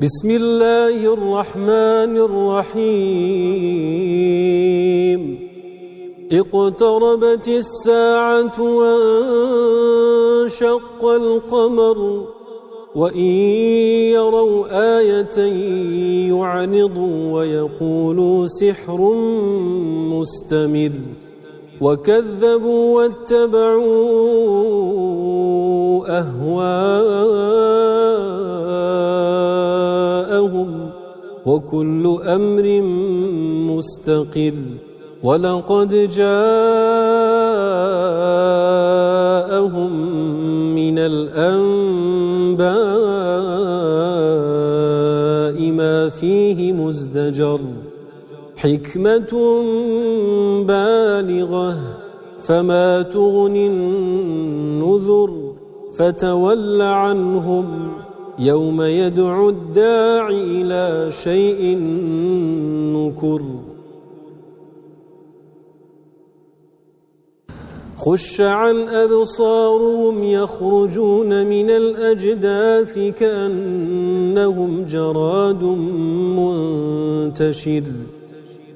بسم الله الرحمن الرحيم. اقتربت الساعة وانشق القمر وإن يروا آية يعرضوا ويقولوا سحر مستمر. وكذبوا واتبعوا أهواءهم وكل أمر مستقر ولقد جاءهم من الأنباء ما فيه مزدجر حكمة بالغة فما تغني النذر فتول عنهم يوم يدعو الداعي إلى شيء نكر. خش عن أبصارهم يخرجون من الأجداث كأنهم جراد منتشر.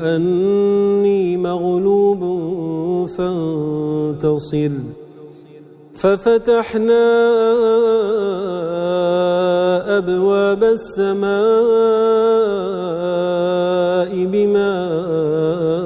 أني مغلوب فانتصر. ففتحنا أبواب السماء بماء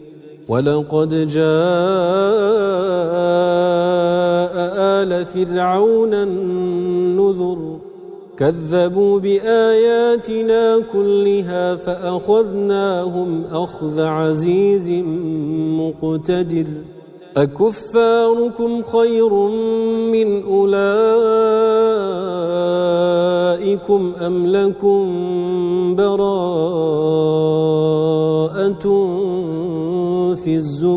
وَلَقَدْ جَاءَ آلَ فِرْعَوْنَ النُّذُرُ كذبوا بآياتنا كلها فأخذناهم أخذ عزيز مقتدر أكفاركم خير من أولئكم أم لكم براءة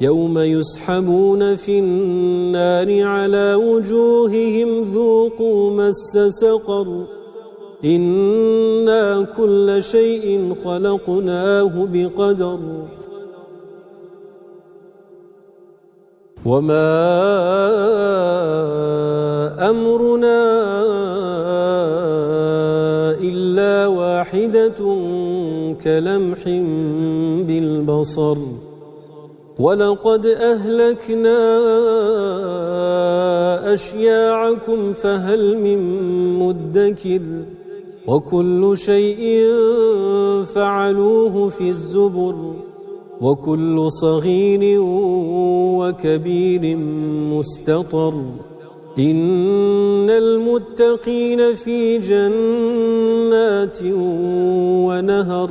يوم يسحبون في النار على وجوههم ذوقوا مس سقر. إنا كل شيء خلقناه بقدر. وما أمرنا إلا واحدة كلمح بالبصر. ولقد أهلكنا أشياعكم فهل من مدكر وكل شيء فعلوه في الزبر وكل صغير وكبير مستطر إن المتقين في جنات ونهر